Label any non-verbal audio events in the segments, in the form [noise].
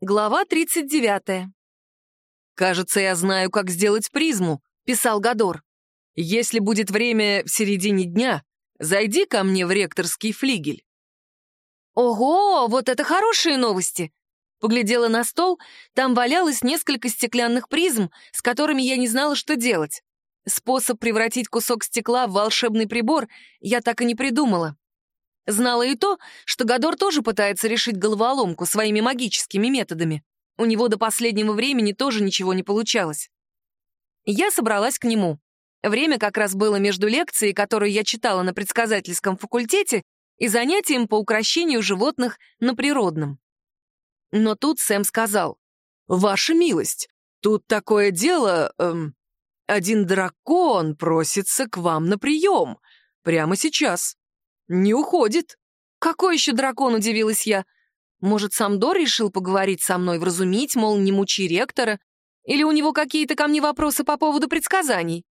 Глава 39. «Кажется, я знаю, как сделать призму», — писал Гадор. «Если будет время в середине дня, зайди ко мне в ректорский флигель». «Ого, вот это хорошие новости!» Поглядела на стол, там валялось несколько стеклянных призм, с которыми я не знала, что делать. Способ превратить кусок стекла в волшебный прибор я так и не придумала. Знала и то, что Гадор тоже пытается решить головоломку своими магическими методами. У него до последнего времени тоже ничего не получалось. Я собралась к нему. Время как раз было между лекцией, которую я читала на предсказательском факультете, и занятием по украшению животных на природном. Но тут Сэм сказал, «Ваша милость, тут такое дело... Эм, один дракон просится к вам на прием. Прямо сейчас. «Не уходит». «Какой еще дракон?» — удивилась я. «Может, сам Дор решил поговорить со мной, вразумить, мол, не мучи ректора? Или у него какие-то ко мне вопросы по поводу предсказаний?»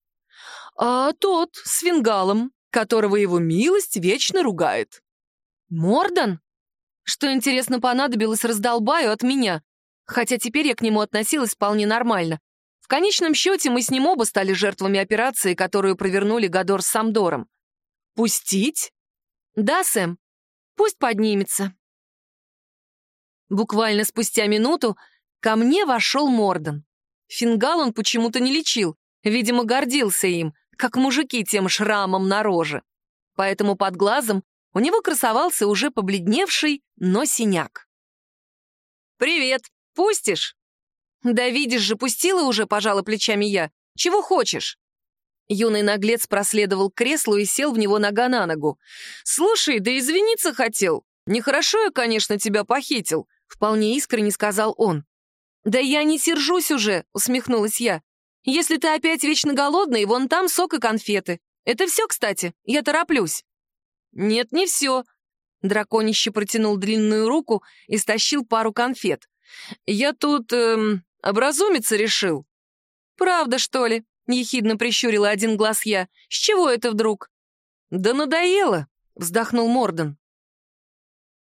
«А тот с фингалом, которого его милость вечно ругает». «Мордан?» Что, интересно, понадобилось раздолбаю от меня, хотя теперь я к нему относилась вполне нормально. В конечном счете мы с ним оба стали жертвами операции, которую провернули Гадор с Самдором. «Пустить?» «Да, Сэм, пусть поднимется». Буквально спустя минуту ко мне вошел Морден. Фингал он почему-то не лечил, видимо, гордился им, как мужики тем шрамом на роже. Поэтому под глазом у него красовался уже побледневший, но синяк. «Привет, пустишь?» «Да видишь же, пустила уже», — пожала плечами я. «Чего хочешь?» Юный наглец проследовал к креслу и сел в него нога на ногу. «Слушай, да извиниться хотел. Нехорошо я, конечно, тебя похитил», — вполне искренне сказал он. «Да я не сержусь уже», — усмехнулась я. «Если ты опять вечно голодный, вон там сок и конфеты. Это все, кстати, я тороплюсь». «Нет, не все». Драконище протянул длинную руку и стащил пару конфет. «Я тут эм, образумиться решил». «Правда, что ли?» — ехидно прищурила один глаз я. «С чего это вдруг?» «Да надоело», — вздохнул Морден.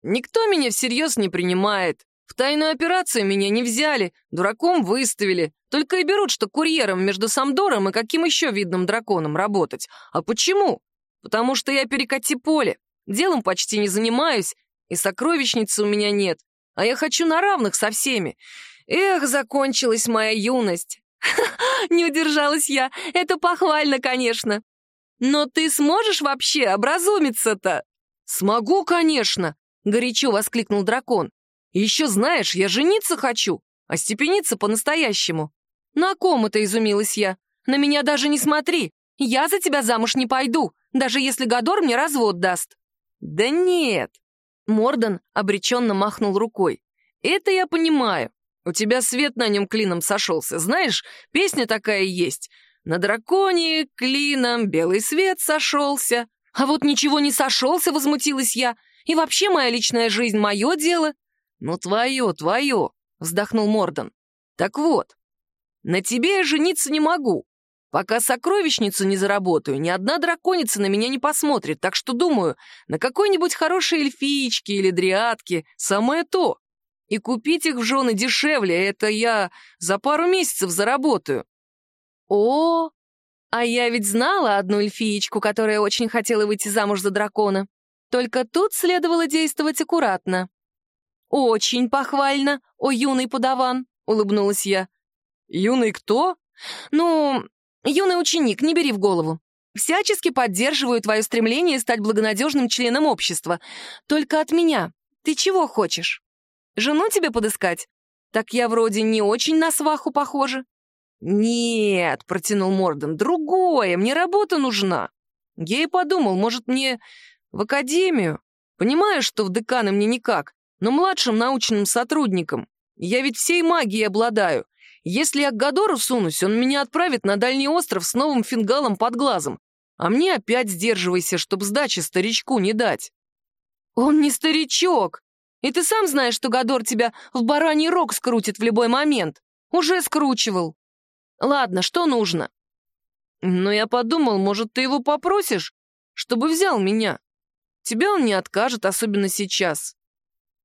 «Никто меня всерьез не принимает. В тайную операцию меня не взяли, дураком выставили. Только и берут, что курьером между Самдором и каким еще видным драконом работать. А почему? Потому что я перекати поле. Делом почти не занимаюсь, и сокровищницы у меня нет. А я хочу на равных со всеми. Эх, закончилась моя юность. [laughs] Не удержалась я. Это похвально, конечно. Но ты сможешь вообще образумиться-то? Смогу, конечно, горячо воскликнул дракон. Еще знаешь, я жениться хочу, а степениться по-настоящему. На ком это изумилась я? На меня даже не смотри. Я за тебя замуж не пойду, даже если Гадор мне развод даст. Да нет. Мордан обреченно махнул рукой. Это я понимаю. У тебя свет на нем клином сошелся. Знаешь, песня такая есть. На драконе клином белый свет сошелся. А вот ничего не сошелся, возмутилась я. И вообще моя личная жизнь — мое дело. Ну, твое, твое, вздохнул Мордан. Так вот, на тебе я жениться не могу. Пока сокровищницу не заработаю, ни одна драконица на меня не посмотрит, так что, думаю, на какой-нибудь хорошей эльфиечке или дриадке самое то. И купить их в жены дешевле, это я за пару месяцев заработаю. О, а я ведь знала одну эльфиечку, которая очень хотела выйти замуж за дракона. Только тут следовало действовать аккуратно. «Очень похвально, о юный подаван», — улыбнулась я. «Юный кто?» «Ну, юный ученик, не бери в голову. Всячески поддерживаю твое стремление стать благонадежным членом общества. Только от меня. Ты чего хочешь?» Жену тебе подыскать? Так я вроде не очень на сваху похожа». «Нет», — протянул Морден, — «другое, мне работа нужна». Я и подумал, может, мне в академию? Понимаю, что в деканы мне никак, но младшим научным сотрудникам. Я ведь всей магией обладаю. Если я к Гадору сунусь, он меня отправит на дальний остров с новым фингалом под глазом. А мне опять сдерживайся, чтоб сдачи старичку не дать. Он не старичок, и ты сам знаешь, что Гадор тебя в бараний рог скрутит в любой момент. Уже скручивал. Ладно, что нужно? Но я подумал, может, ты его попросишь, чтобы взял меня. Тебя он не откажет, особенно сейчас.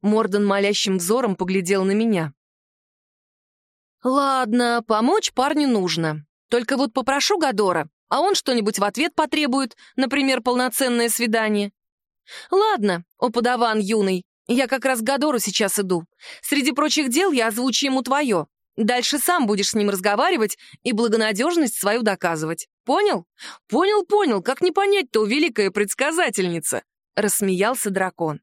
Мордан молящим взором поглядел на меня. Ладно, помочь парню нужно. Только вот попрошу Гадора, а он что-нибудь в ответ потребует, например, полноценное свидание. Ладно, о юный, я как раз к Гадору сейчас иду. Среди прочих дел я озвучу ему твое. Дальше сам будешь с ним разговаривать и благонадежность свою доказывать. Понял? Понял, понял, как не понять-то, великая предсказательница!» Рассмеялся дракон.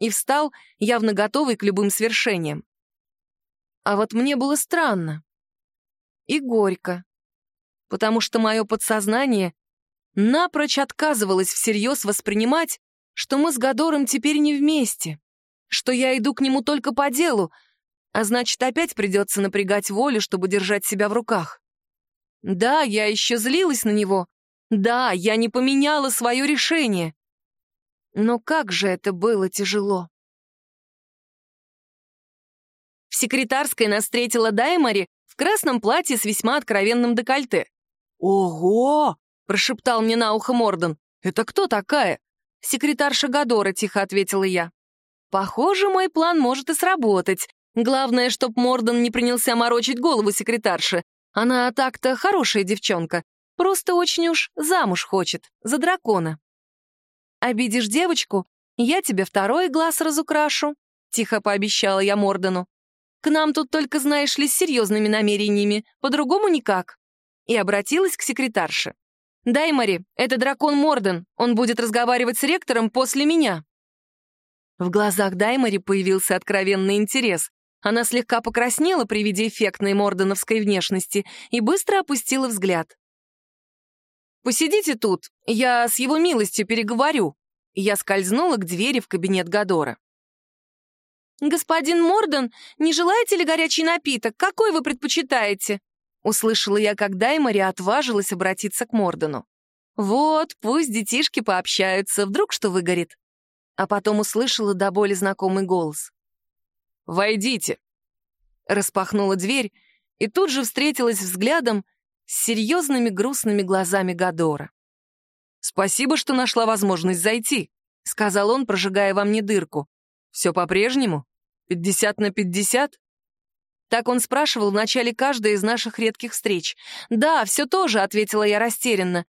И встал, явно готовый к любым свершениям. А вот мне было странно. И горько. Потому что мое подсознание напрочь отказывалось всерьез воспринимать, что мы с Гадором теперь не вместе, что я иду к нему только по делу, а значит, опять придется напрягать волю, чтобы держать себя в руках. Да, я еще злилась на него. Да, я не поменяла свое решение. Но как же это было тяжело. В секретарской нас встретила Даймари в красном платье с весьма откровенным декольте. «Ого!» — прошептал мне на ухо Морден. «Это кто такая?» «Секретарша Гадора», — тихо ответила я. «Похоже, мой план может и сработать. Главное, чтоб Морден не принялся морочить голову секретарши. Она так-то хорошая девчонка, просто очень уж замуж хочет, за дракона. Обидишь девочку, я тебе второй глаз разукрашу, тихо пообещала я Мордену. К нам тут только, знаешь ли, с серьезными намерениями, по-другому никак. И обратилась к секретарше. «Даймари, это дракон Морден, он будет разговаривать с ректором после меня». В глазах Даймари появился откровенный интерес. Она слегка покраснела при виде эффектной морденовской внешности и быстро опустила взгляд. «Посидите тут, я с его милостью переговорю». Я скользнула к двери в кабинет Гадора. «Господин Морден, не желаете ли горячий напиток? Какой вы предпочитаете?» Услышала я, как Даймари отважилась обратиться к Мордену. «Вот, пусть детишки пообщаются, вдруг что выгорит». А потом услышала до боли знакомый голос. «Войдите!» Распахнула дверь и тут же встретилась взглядом с серьезными грустными глазами Гадора. «Спасибо, что нашла возможность зайти», — сказал он, прожигая во мне дырку. «Все по-прежнему? Пятьдесят на пятьдесят?» Так он спрашивал в начале каждой из наших редких встреч. «Да, все тоже», — ответила я растерянно.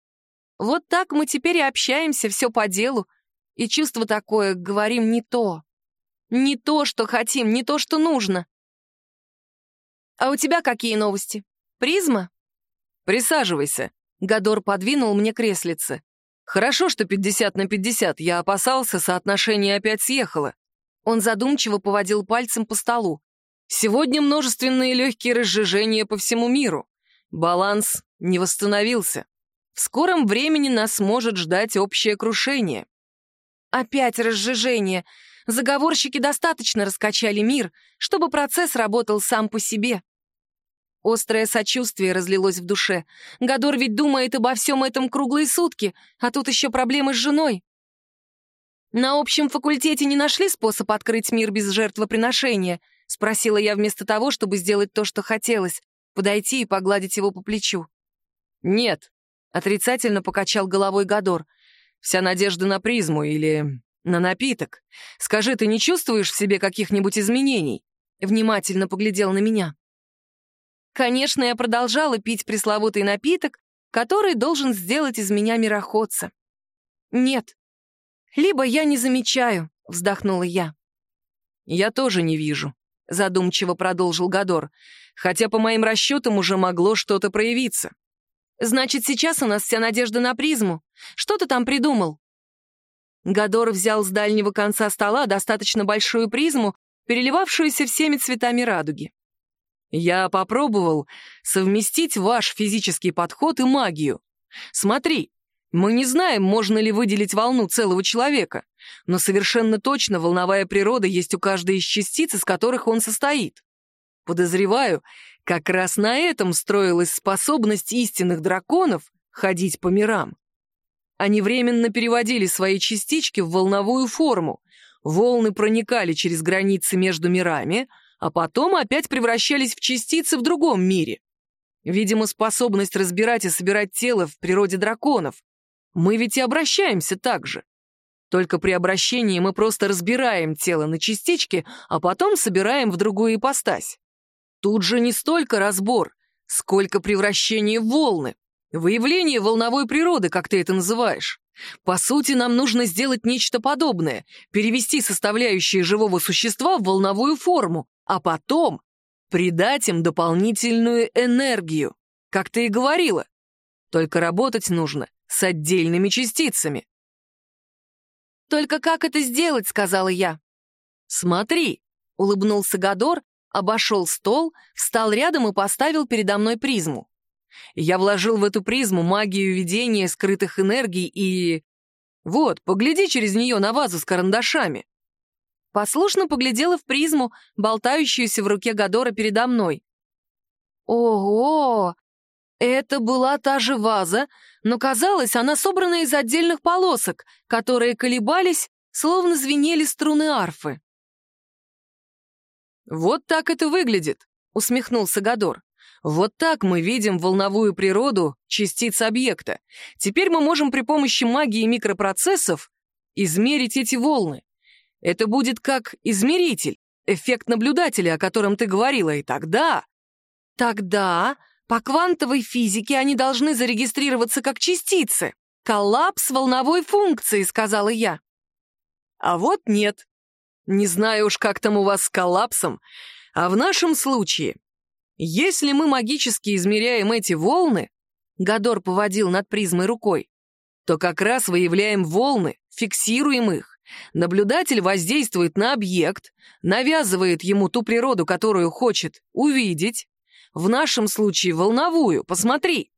«Вот так мы теперь и общаемся, все по делу. И чувство такое, говорим не то. Не то, что хотим, не то, что нужно. А у тебя какие новости? Призма? Присаживайся. Гадор подвинул мне креслице. Хорошо, что 50 на 50. Я опасался, соотношение опять съехало. Он задумчиво поводил пальцем по столу. Сегодня множественные легкие разжижения по всему миру. Баланс не восстановился. В скором времени нас может ждать общее крушение. Опять разжижение. Заговорщики достаточно раскачали мир, чтобы процесс работал сам по себе. Острое сочувствие разлилось в душе. Гадор ведь думает обо всем этом круглые сутки, а тут еще проблемы с женой. «На общем факультете не нашли способ открыть мир без жертвоприношения?» — спросила я вместо того, чтобы сделать то, что хотелось — подойти и погладить его по плечу. «Нет», — отрицательно покачал головой Гадор. «Вся надежда на призму или на напиток. Скажи, ты не чувствуешь в себе каких-нибудь изменений?» Внимательно поглядел на меня. Конечно, я продолжала пить пресловутый напиток, который должен сделать из меня мироходца. Нет. Либо я не замечаю, вздохнула я. Я тоже не вижу, задумчиво продолжил Гадор, хотя по моим расчетам уже могло что-то проявиться. Значит, сейчас у нас вся надежда на призму. Что ты там придумал? Гадор взял с дальнего конца стола достаточно большую призму, переливавшуюся всеми цветами радуги. «Я попробовал совместить ваш физический подход и магию. Смотри, мы не знаем, можно ли выделить волну целого человека, но совершенно точно волновая природа есть у каждой из частиц, из которых он состоит. Подозреваю, как раз на этом строилась способность истинных драконов ходить по мирам. Они временно переводили свои частички в волновую форму. Волны проникали через границы между мирами, а потом опять превращались в частицы в другом мире. Видимо, способность разбирать и собирать тело в природе драконов. Мы ведь и обращаемся так же. Только при обращении мы просто разбираем тело на частички, а потом собираем в другую ипостась. Тут же не столько разбор, сколько превращение в волны, выявление волновой природы, как ты это называешь. По сути, нам нужно сделать нечто подобное, перевести составляющие живого существа в волновую форму, а потом придать им дополнительную энергию, как ты и говорила. Только работать нужно с отдельными частицами. «Только как это сделать?» — сказала я. «Смотри», — улыбнулся Гадор, обошел стол, встал рядом и поставил передо мной призму. Я вложил в эту призму магию видения скрытых энергий и... Вот, погляди через нее на вазу с карандашами. Послушно поглядела в призму, болтающуюся в руке Гадора передо мной. Ого! Это была та же ваза, но казалось, она собрана из отдельных полосок, которые колебались, словно звенели струны арфы. «Вот так это выглядит», — усмехнулся Гадор. Вот так мы видим волновую природу частиц объекта. Теперь мы можем при помощи магии микропроцессов измерить эти волны. Это будет как измеритель, эффект наблюдателя, о котором ты говорила, и тогда... Тогда по квантовой физике они должны зарегистрироваться как частицы. Коллапс волновой функции, сказала я. А вот нет. Не знаю уж, как там у вас с коллапсом, а в нашем случае если мы магически измеряем эти волны, Гадор поводил над призмой рукой, то как раз выявляем волны, фиксируем их. Наблюдатель воздействует на объект, навязывает ему ту природу, которую хочет увидеть. В нашем случае волновую, посмотри.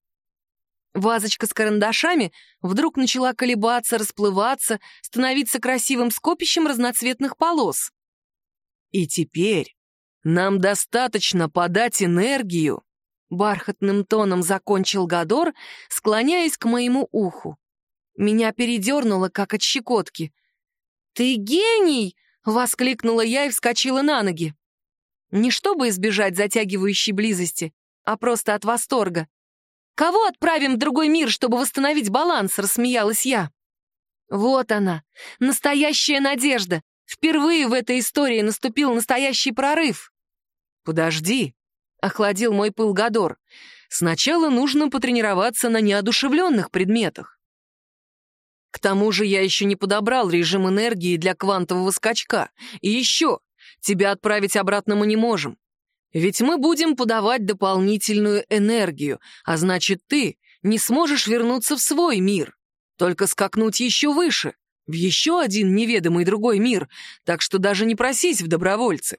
Вазочка с карандашами вдруг начала колебаться, расплываться, становиться красивым скопищем разноцветных полос. И теперь нам достаточно подать энергию, бархатным тоном закончил Гадор, склоняясь к моему уху. Меня передернуло, как от щекотки. «Ты гений!» — воскликнула я и вскочила на ноги. Не чтобы избежать затягивающей близости, а просто от восторга. «Кого отправим в другой мир, чтобы восстановить баланс?» — рассмеялась я. Вот она, настоящая надежда. Впервые в этой истории наступил настоящий прорыв. «Подожди», — охладил мой пыл Гадор. «Сначала нужно потренироваться на неодушевленных предметах. К тому же я еще не подобрал режим энергии для квантового скачка. И еще, тебя отправить обратно мы не можем. Ведь мы будем подавать дополнительную энергию, а значит, ты не сможешь вернуться в свой мир, только скакнуть еще выше, в еще один неведомый другой мир, так что даже не просись в добровольцы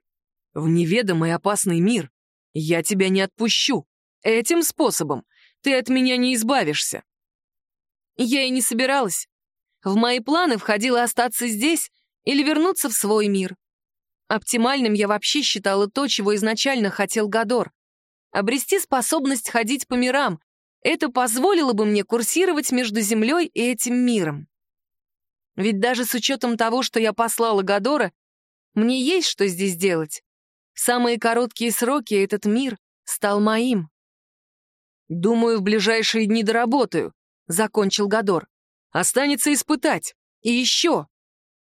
в неведомый опасный мир. Я тебя не отпущу. Этим способом ты от меня не избавишься. Я и не собиралась. В мои планы входило остаться здесь или вернуться в свой мир. Оптимальным я вообще считала то, чего изначально хотел Гадор. Обрести способность ходить по мирам. Это позволило бы мне курсировать между Землей и этим миром. Ведь даже с учетом того, что я послала Гадора, мне есть что здесь делать. В самые короткие сроки этот мир стал моим. «Думаю, в ближайшие дни доработаю», — закончил Гадор. «Останется испытать. И еще».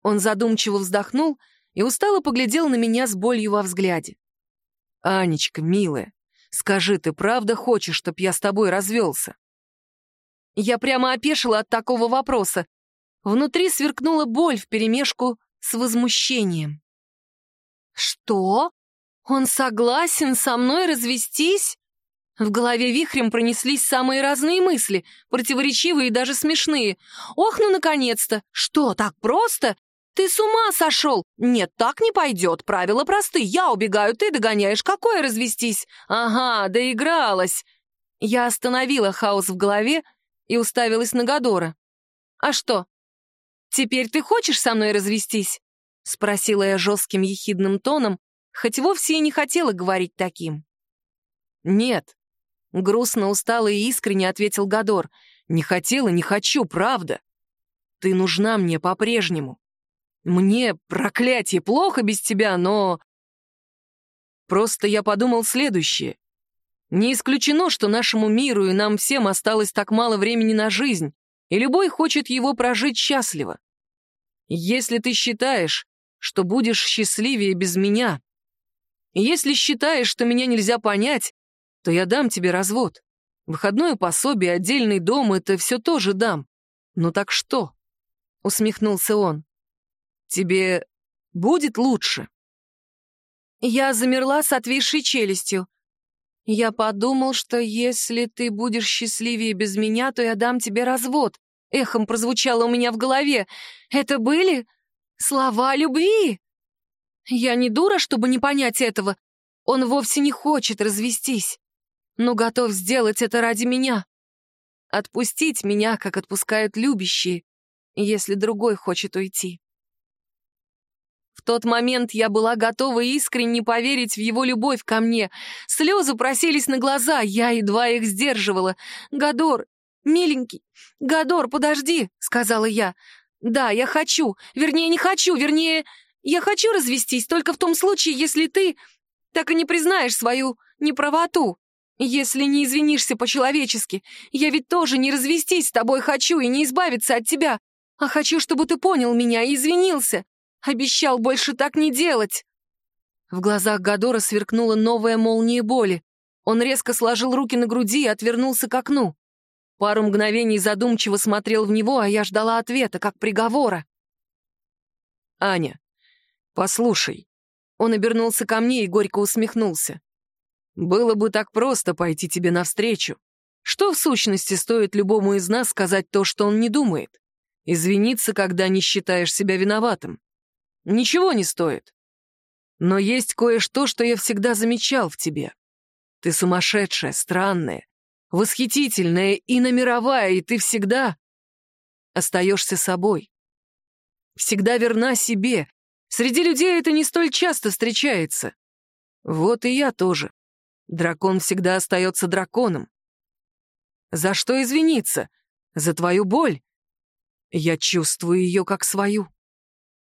Он задумчиво вздохнул и устало поглядел на меня с болью во взгляде. «Анечка, милая, скажи, ты правда хочешь, чтоб я с тобой развелся?» Я прямо опешила от такого вопроса. Внутри сверкнула боль вперемешку с возмущением. «Что?» «Он согласен со мной развестись?» В голове вихрем пронеслись самые разные мысли, противоречивые и даже смешные. «Ох, ну, наконец-то! Что, так просто? Ты с ума сошел? Нет, так не пойдет. Правила просты. Я убегаю, ты догоняешь. Какое развестись? Ага, доигралась!» Я остановила хаос в голове и уставилась на Гадора. «А что, теперь ты хочешь со мной развестись?» — спросила я жестким ехидным тоном, хоть вовсе и не хотела говорить таким. «Нет», — грустно, устало и искренне ответил Гадор. «Не хотела, не хочу, правда. Ты нужна мне по-прежнему. Мне, проклятие, плохо без тебя, но...» Просто я подумал следующее. Не исключено, что нашему миру и нам всем осталось так мало времени на жизнь, и любой хочет его прожить счастливо. Если ты считаешь, что будешь счастливее без меня, Если считаешь, что меня нельзя понять, то я дам тебе развод. Выходное пособие, отдельный дом — это все тоже дам. Ну так что?» — усмехнулся он. «Тебе будет лучше?» Я замерла с отвисшей челюстью. Я подумал, что если ты будешь счастливее без меня, то я дам тебе развод. Эхом прозвучало у меня в голове. Это были слова любви. Я не дура, чтобы не понять этого. Он вовсе не хочет развестись, но готов сделать это ради меня. Отпустить меня, как отпускают любящие, если другой хочет уйти. Тот момент я была готова искренне поверить в его любовь ко мне. Слезы просились на глаза, я едва их сдерживала. «Гадор, миленький, Гадор, подожди», — сказала я. «Да, я хочу, вернее, не хочу, вернее, я хочу развестись только в том случае, если ты так и не признаешь свою неправоту. Если не извинишься по-человечески, я ведь тоже не развестись с тобой хочу и не избавиться от тебя, а хочу, чтобы ты понял меня и извинился. Обещал больше так не делать!» В глазах Гадора сверкнула новая молния боли. Он резко сложил руки на груди и отвернулся к окну. Пару мгновений задумчиво смотрел в него, а я ждала ответа, как приговора. «Аня, послушай». Он обернулся ко мне и горько усмехнулся. «Было бы так просто пойти тебе навстречу. Что в сущности стоит любому из нас сказать то, что он не думает? Извиниться, когда не считаешь себя виноватым. Ничего не стоит. Но есть кое-что, что я всегда замечал в тебе. Ты сумасшедшая, странная, восхитительная и номеровая, и ты всегда остаешься собой. Всегда верна себе. Среди людей это не столь часто встречается. Вот и я тоже. Дракон всегда остается драконом. За что извиниться? За твою боль? Я чувствую ее как свою.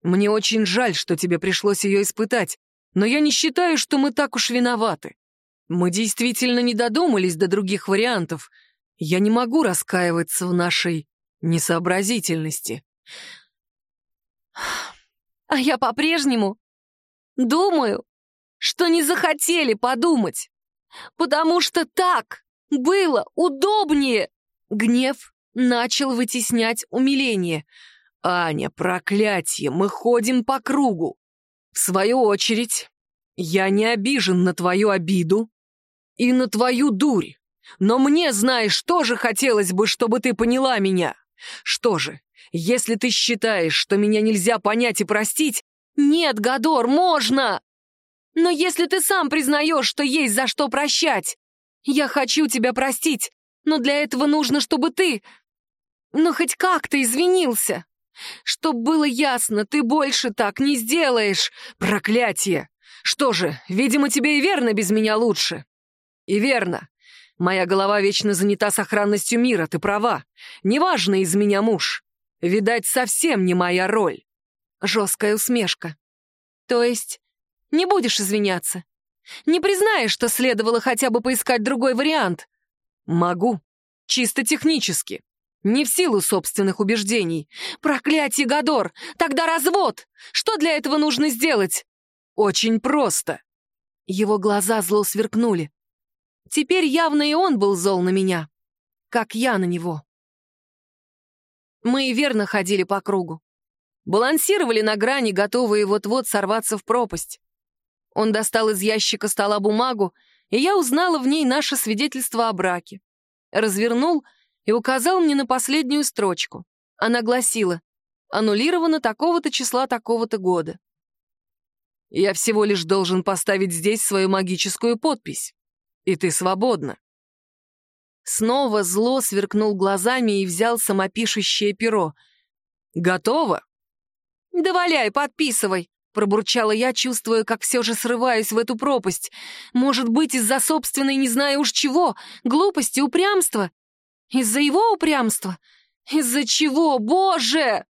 Мне очень жаль, что тебе пришлось ее испытать, но я не считаю, что мы так уж виноваты. Мы действительно не додумались до других вариантов. Я не могу раскаиваться в нашей несообразительности. А я по-прежнему думаю, что не захотели подумать, потому что так было удобнее. Гнев начал вытеснять умиление — «Аня, проклятие, мы ходим по кругу. В свою очередь, я не обижен на твою обиду и на твою дурь. Но мне, знаешь, тоже хотелось бы, чтобы ты поняла меня. Что же, если ты считаешь, что меня нельзя понять и простить, нет, Гадор, можно! Но если ты сам признаешь, что есть за что прощать, я хочу тебя простить, но для этого нужно, чтобы ты... Ну, хоть как-то извинился. Чтоб было ясно, ты больше так не сделаешь. Проклятие! Что же, видимо, тебе и верно без меня лучше. И верно. Моя голова вечно занята сохранностью мира, ты права. Неважно из меня муж. Видать, совсем не моя роль. Жесткая усмешка. То есть не будешь извиняться? Не признаешь, что следовало хотя бы поискать другой вариант? Могу. Чисто технически. Не в силу собственных убеждений. Проклятие, Гадор! Тогда развод! Что для этого нужно сделать? Очень просто. Его глаза зло сверкнули. Теперь явно и он был зол на меня, как я на него. Мы верно ходили по кругу. Балансировали на грани, готовые вот-вот сорваться в пропасть. Он достал из ящика стола бумагу, и я узнала в ней наше свидетельство о браке. Развернул — и указал мне на последнюю строчку. Она гласила «Аннулировано такого-то числа такого-то года». «Я всего лишь должен поставить здесь свою магическую подпись, и ты свободна». Снова зло сверкнул глазами и взял самопишущее перо. «Готово?» «Да валяй, подписывай!» — пробурчала я, чувствуя, как все же срываюсь в эту пропасть. Может быть, из-за собственной не знаю уж чего, глупости, упрямства. Из-за его упрямства? Из-за чего, боже?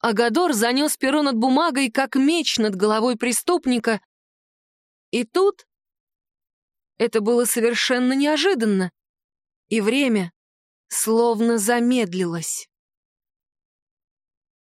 Агадор занес перо над бумагой, как меч над головой преступника. И тут это было совершенно неожиданно, и время словно замедлилось.